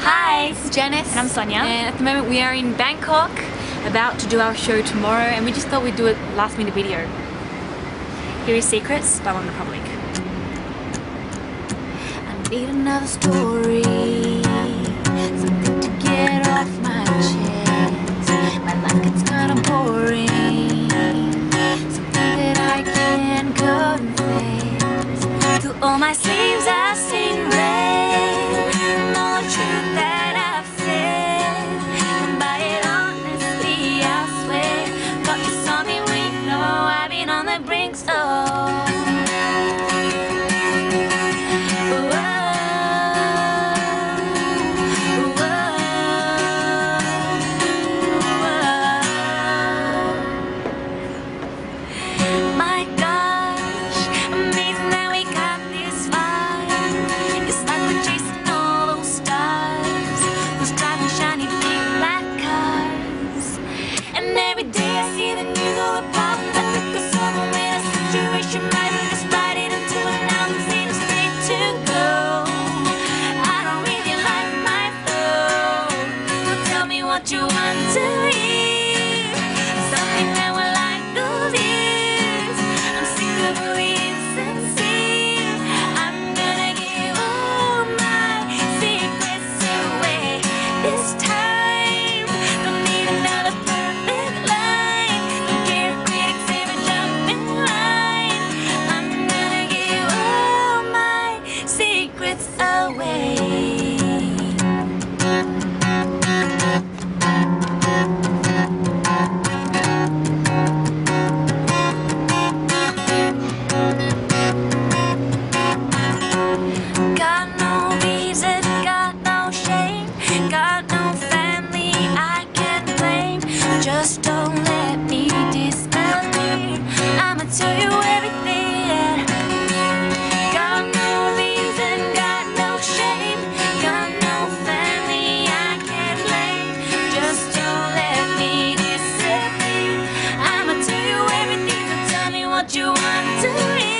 Hi, this is Janice. And I'm Sonia. And at the moment we are in Bangkok, about to do our show tomorrow, and we just thought we'd do a last minute video. Here is Secrets by One Republic. I need another story, something to get off my chest. My life gets kinda boring, something that I can confess. Through all my sleeves brink, so. Just don't let me. I'ma tell you everything. Got no reason, got no shame, got no family I can blame. Just don't let me. I'ma tell you everything. So tell me what you want to hear.